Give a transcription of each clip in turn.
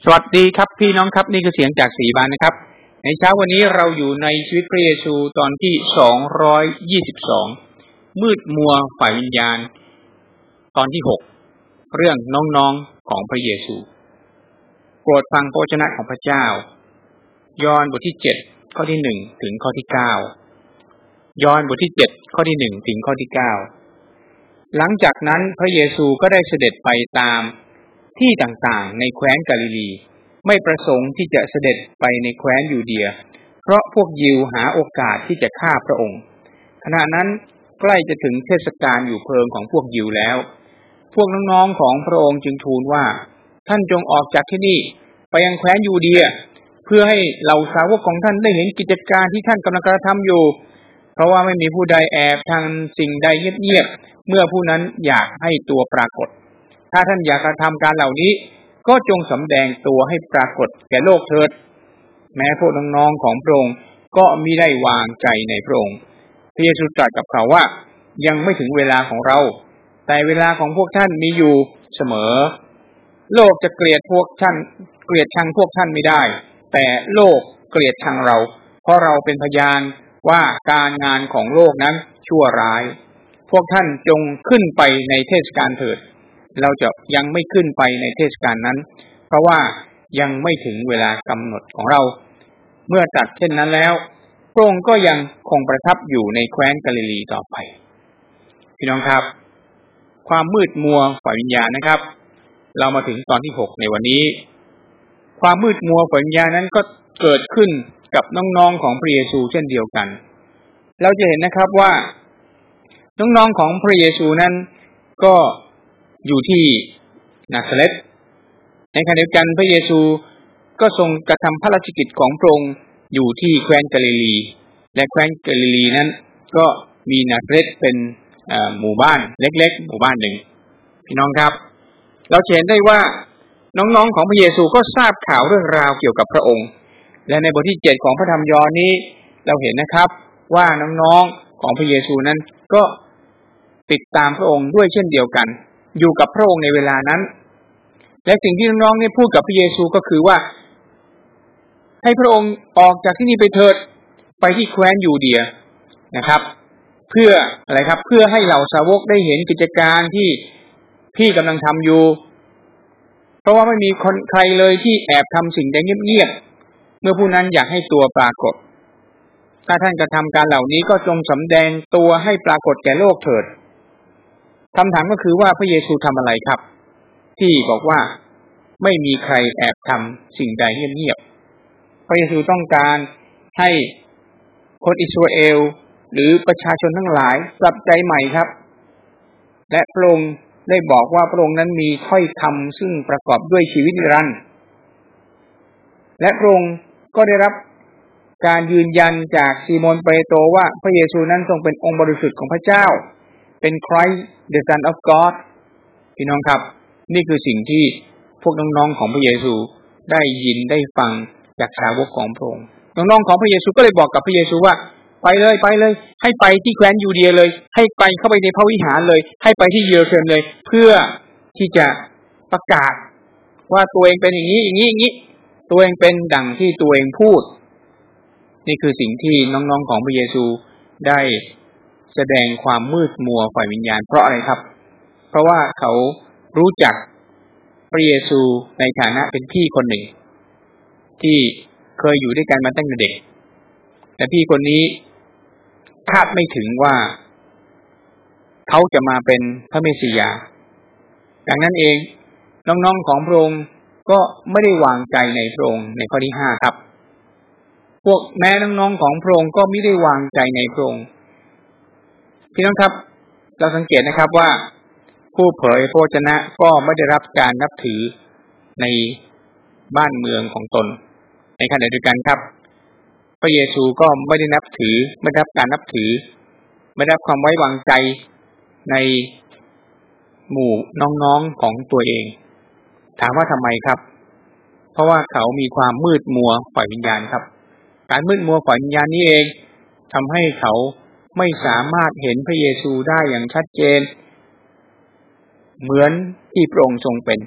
สวัสดีครับพี่น้องครับนี่คือเสียงจากสีบานนะครับ ในเช้าวันนี้เราอยู่ในชีวิตพระเยซูตอนที่สองร้อยยี่สิบสองมืดมัวฝ่ายวิญญาณ ตอนที่หกเรื่องน้องๆของพระเยซูโปรดฟังพระชนะของพระเจ้า ยอห์นบทที่เจ็ดข้อที่หนึ่งถึงข้อที่เก้ายอห์นบทที่เจ็ดข้อที่หนึ่งถึงข้อที่เก้าหลังจากนั้นพระเยซูก็ได้เสด็จไปตาม ที่ต่างๆ ในแคว้นกาลิลี ไม่ประสงค์ที่จะเสด็จไปในแคว้นยูเดีย เพราะพวกยิวหาโอกาสที่จะฆ่าพระองค์ ขณะนั้นใกล้จะถึงเทศกาลอยู่เพลิงของพวกยิวแล้ว พวกน้องๆของพระองค์จึงทูลว่า ท่านจงออกจากที่นี่ไปยังแคว้นยูเดีย เพื่อให้เหล่าสาวกของท่านได้เห็นกิจการที่ท่านกำลังกระทำอยู่ เพราะว่าไม่มีผู้ใดแอบทางสิ่งใดเงียบๆเมื่อผู้นั้นอยากให้ตัวปรากฏ ถ้าท่านอยากกระทำการเหล่านี้ ก็จงสำแดงตัวให้ปรากฏแก่โลกเถิด แม้พวกน้องๆของพระองค์ก็มิได้วางใจในพระองค์พระเยซูตรัสกับเขาว่า ยังไม่ถึงเวลาของเรา แต่เวลาของพวกท่านมีอยู่เสมอ โลกจะเกลียดพวกท่าน เกลียดชังพวกท่านไม่ได้ แต่โลกเกลียดชังเรา เพราะเราเป็นพยานว่าการงานของโลกนั้นชั่วร้าย พวกท่านจงขึ้นไปในเทศกาลเถิด เราจะยังไม่ขึ้นไปในเทศกาลนั้น เพราะว่ายังไม่ถึงเวลากำหนดของเรา เมื่อตัดเช่นนั้นแล้วพระองค์ก็ยังคงประทับอยู่ในแคว้นกาลิลีต่อไป พี่น้องครับ ความมืดมัวฝ่ายวิญญาณนะครับ เรามาถึงตอนที่หกในวันนี้ ความมืดมัวฝ่ายวิญญาณนั้นก็เกิดขึ้นกับน้องๆของพระเยซูเช่นเดียวกัน เราจะเห็นนะครับว่า น้องๆของพระเยซูนั้นก็ อยู่ที่นาซาเรตในขณะเดียวกันพระเยซูก็ทรงกระทำพระราชกิจของพระองค์อยู่ที่แคว้นกาลิลี และแคว้นกาลิลีนั้น ก็มีนาซาเรตเป็นหมู่บ้านเล็ก ๆ หมู่บ้านหนึ่งพี่น้องครับ เราเห็นได้ว่าน้องๆของพระเยซูก็ทราบข่าวเรื่องราวเกี่ยวกับพระองค์ และในบทที่เจ็ดของพระธรรมยอห์นนี้เราเห็นนะครับว่าน้องๆของพระเยซูนั้นก็ติดตามพระองค์ด้วยเช่นเดียวกัน อยู่กับพระองค์ในเวลานั้น และสิ่งที่น้องๆนี่พูดกับพระเยซูก็คือว่า ให้พระองค์ออกจากที่นี่ไปเถิดไปที่แคว้นยูเดียนะครับ เพื่ออะไรครับ เพื่อให้เหล่าสาวกได้เห็นกิจการที่พี่กำลังทำอยู่ เพราะว่าไม่มีคนใครเลยที่แอบทำสิ่งใดเงียบๆเมื่อผู้นั้นอยากให้ตัวปรากฏ ถ้าท่านกระทาการเหล่านี้ก็จงสำแดงตัวให้ปรากฏแก่โลกเถิด คำถามก็คือว่าพระเยซูทำอะไรครับ ที่บอกว่าไม่มีใครแอบทำสิ่งใดเงียบๆพระเยซูต้องการให้คนอิสราเอล หรือประชาชนทั้งหลายกลับใจใหม่ครับ และพระองค์ได้บอกว่าพระองค์นั้นมีถ้อยคำซึ่งประกอบด้วยชีวิตนิรันดร์และพระองค์ก็ได้รับการยืนยันจากซีโมนเปโตรว่าพระเยซูนั้นทรงเป็นองค์บริสุทธิ์ของพระเจ้า เป็นใคร the Son of God พี่น้องครับ นี่คือสิ่งที่พวกน้องๆของพระเยซูได้ยินได้ฟังจากสาวกของพระองค์น้องๆของพระเยซูก็เลยบอกกับพระเยซูว่า ไปเลยไปเลย ให้ไปที่แคว้นยูเดียเลย ให้ไปเข้าไปในพระวิหารเลย ให้ไปที่เยรูซาเล็มเลย เพื่อที่จะประกาศ ว่าตัวเองเป็นอย่างนี้อย่างนี้อย่างนี้ตัวเองเป็นดังที่ตัวเองพูด นี่คือสิ่งที่น้องๆของพระเยซูได้ แสดงความมืดมัวฝ่ายวิญญาณเพราะอะไรครับ เพราะว่าเขารู้จักพระเยซูในฐานะเป็นพี่คนหนึ่ง ที่เคยอยู่ด้วยกันมาตั้งแต่เด็ก แต่พี่คนนี้คาดไม่ถึงว่า เขาจะมาเป็นพระเมสสิยา ดังนั้นเองน้องๆของพระองค์ก็ไม่ได้วางใจในพระองค์ในข้อที่ห้าครับ พวกแม้น้องๆของพระองค์ก็ไม่ได้วางใจในพระองค์ พี่น้องครับ เราสังเกตนะครับว่า ผู้เผยพระชนะก็ไม่ได้รับการนับถือในบ้านเมืองของตน ในขณะเดียวกันครับ พระเยซูก็ไม่ได้นับถือ ไม่ได้รับการนับถือ ไม่ได้รับความไว้วางใจในหมู่น้องๆของตัวเอง ถามว่าทำไมครับ เพราะว่าเขามีความมืดมัวฝ่ายวิญญาณครับ การมืดมัวฝ่ายวิญญาณนี้เองทำให้เขา ไม่สามารถเห็นพระเยซูได้อย่างชัดเจน เหมือนที่พระองค์ทรงเป็น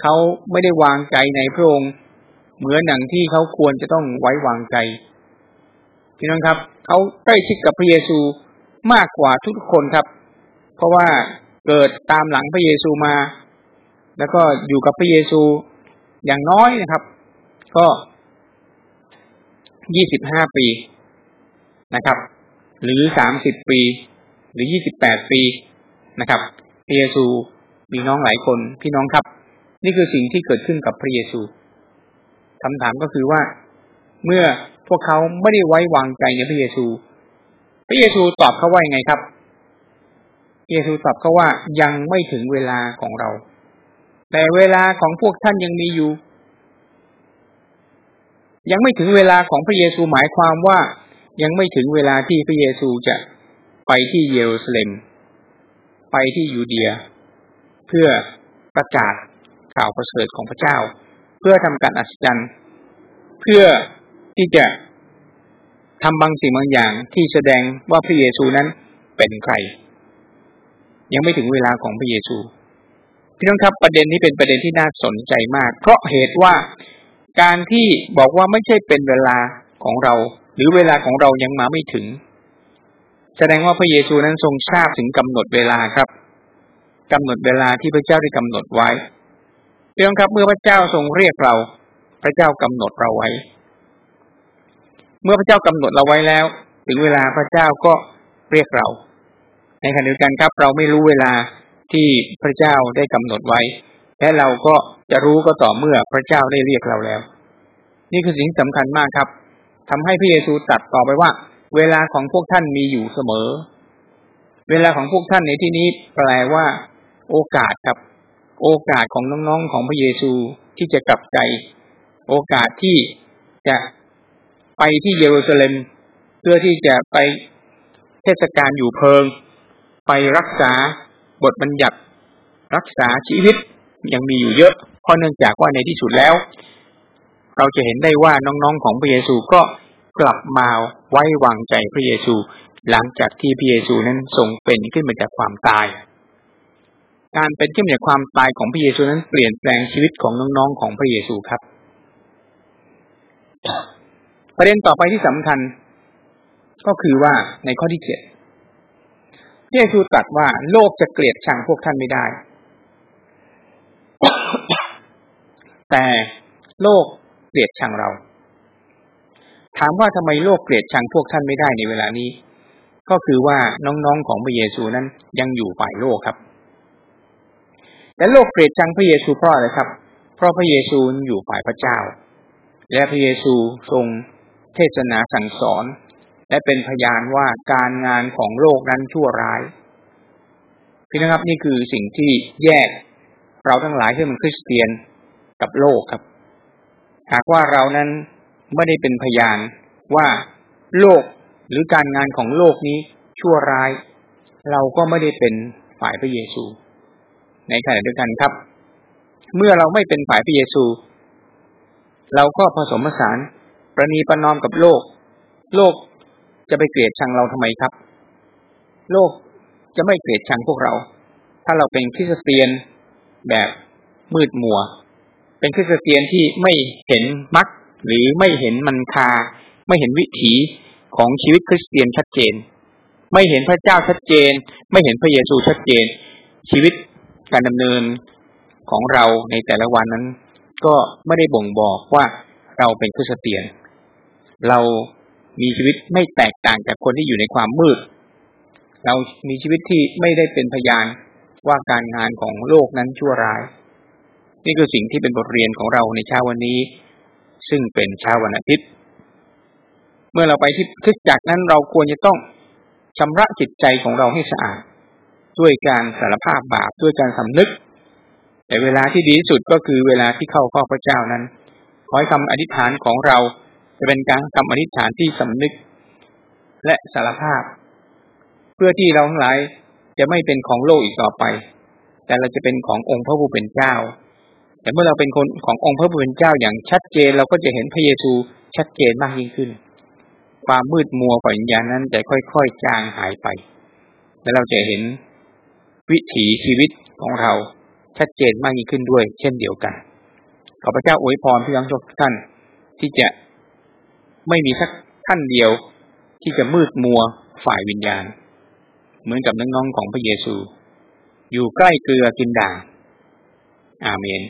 เขาไม่ได้วางใจในพระองค์เหมือนอย่างที่เขาควรจะต้องไว้วางใจพี่น้องครับ เขาใกล้ชิดกับพระเยซูมากกว่าทุกคนครับ เพราะว่าเกิดตามหลังพระเยซูมา แล้วก็อยู่กับพระเยซูอย่างน้อยนะครับ ก็ยี่สิบห้าปีนะครับ หรือสามสิบปี หรือยี่สิบแปดปีนะครับพระเยซูมีน้องหลายคนพี่น้องครับ นี่คือสิ่งที่เกิดขึ้นกับพระเยซูคำถามก็คือว่า เมื่อพวกเขาไม่ได้ไว้วางใจในพระเยซู พระเยซูตอบเขาว่ายังไงครับเยซูตอบเขาว่ายังไม่ถึงเวลาของเรา แต่เวลาของพวกท่านยังมีอยู่ ยังไม่ถึงเวลาของพระเยซูหมายความว่า ยังไม่ถึงเวลาที่พระเยซูจะไปที่เยรูซาเล็ม ไปที่ยูเดีย เพื่อประกาศข่าวประเสริฐของพระเจ้า เพื่อทำการอัศจรรย์ เพื่อที่จะทำบางสิ่งบางอย่างที่แสดงว่าพระเยซูนั้นเป็นใคร ยังไม่ถึงเวลาของพระเยซูพี่น้องครับประเด็นนี้เป็นประเด็นที่น่าสนใจมาก เพราะเหตุว่าการที่บอกว่าไม่ใช่เป็นเวลาของเรา รือเวลาของเรายังมาไม่ถึง แสดงว่าพระเยซูนั้นทรงทราบถึงกำหนดเวลาครับกำหนดเวลาที่พระเจ้าได้กำหนดไว้พี่น้องครับเมื่อพระเจ้าทรงเรียกเรา พระเจ้ากำหนดเราไว้ เมื่อพระเจ้ากำหนดเราไว้แล้ว ถึงเวลาพระเจ้าก็เรียกเรา ในขณะเดียวกันครับ เราไม่รู้เวลาที่พระเจ้าได้กำหนดไว้ และเราก็จะรู้ก็ต่อเมื่อพระเจ้าได้เรียกเราแล้ว นี่คือสิ่งสำคัญมากครับ ทำให้พระเยซูตัดต่อไปว่า เวลาของพวกท่านมีอยู่เสมอ เวลาของพวกท่านในที่นี้แปลว่า โอกาสครับ โอกาสของน้องๆของพระเยซูที่จะกลับใจ โอกาสที่จะไปที่เยรูซาเล็ม เพื่อที่จะไปเทศกาลอยู่เพิง ไปรักษาบทบัญญัติรักษาชีวิตยังมีอยู่เยอะเพราะเนื่องจากว่าในที่สุดแล้ว เราจะเห็นได้ว่าน้องๆของพระเยซูก็กลับมาไว้วางใจพระเยซู หลังจากที่พระเยซูนั้นทรงเป็นขึ้นมาจากความตาย การเป็นขึ้นมาจากความตายของพระเยซูนั้นเปลี่ยนแปลงชีวิตของน้องๆของพระเยซูครับ ประเด็นต่อไปที่สำคัญ ก็คือว่าในข้อที่เจ็ดพระเยซูตรัสว่าโลกจะเกลียดชังพวกท่านไม่ได้ แต่โลก เกลียดชังเรา ถามว่าทำไมโลกเกลียดชังพวกท่านไม่ได้ในเวลานี้ ก็คือว่าน้องๆของพระเยซูนั้นยังอยู่ฝ่ายโลกครับและโลกเกลียดชังพระเยซูเพราะอะไรครับ เพราะพระเยซูอยู่ฝ่ายพระเจ้า และพระเยซูทรงเทศนาสั่งสอน และเป็นพยานว่าการงานของโลกนั้นชั่วร้ายพี่นะครับนี่คือสิ่งที่แยกเราทั้งหลายที่เป็นคริสเตียนกับโลกครับ หากว่าเรานั้นไม่ได้เป็นพยานว่าโลกหรือการงานของโลกนี้ชั่วร้าย เราก็ไม่ได้เป็นฝ่ายพระเยซู ในขณะเดียวกันครับ เมื่อเราไม่เป็นฝ่ายพระเยซู เราก็ผสมผสานประนีประนอมกับโลก โลกจะไปเกลียดชังเราทำไมครับ โลกจะไม่เกลียดชังพวกเรา ถ้าเราเป็นคริสเตียนแบบมืดมัว เป็นคริสเตียนที่ไม่เห็นมรรคหรือไม่เห็นมันคา ไม่เห็นวิถีของชีวิตคริสเตียนชัดเจน ไม่เห็นพระเจ้าชัดเจน ไม่เห็นพระเยซูชัดเจน ชีวิตการดำเนินของเราในแต่ละวันนั้น ก็ไม่ได้บ่งบอกว่าเราเป็นคริสเตียน เรามีชีวิตไม่แตกต่างจากคนที่อยู่ในความมืด เรามีชีวิตที่ไม่ได้เป็นพยานว่าการงานของโลกนั้นชั่วร้าย นี่คือสิ่งที่เป็นบทเรียนของเราในเช้าวันนี้ ซึ่งเป็นเช้าวันอาทิตย์ เมื่อเราไปที่คริสตจักรนั้นเราควรจะต้องชำระจิตใจของเราให้สะอาด ด้วยการสารภาพบาปด้วยการสำนึก แต่เวลาที่ดีที่สุดก็คือเวลาที่เข้าข้อพระเจ้านั้น ขอให้คำอธิษฐานของเราจะเป็นการทำอธิษฐานที่สำนึก และสารภาพ เพื่อที่เราทั้งหลายจะไม่เป็นของโลกอีกต่อไป แต่เราจะเป็นขององค์พระผู้เป็นเจ้า แต่เมื่อเราเป็นคนขององค์พระผู้เป็นเจ้าอย่างชัดเจนเราก็จะเห็นพระเยซูชัดเจนมากยิ่งขึ้น ความมืดมัวฝ่ายวิญญาณนั้นจะค่อยๆจางหายไป และเราจะเห็นวิถีชีวิตของเราชัดเจนมากยิ่งขึ้นด้วย เช่นเดียวกัน ขอพระเจ้าอวยพรพี่น้องทุกท่านที่จะไม่มีสักท่านเดียวที่จะมืดมัวฝ่ายวิญญาณ เหมือนกับน้องๆของพระเยซู อยู่ใกล้เกลือกินด่างอาเมน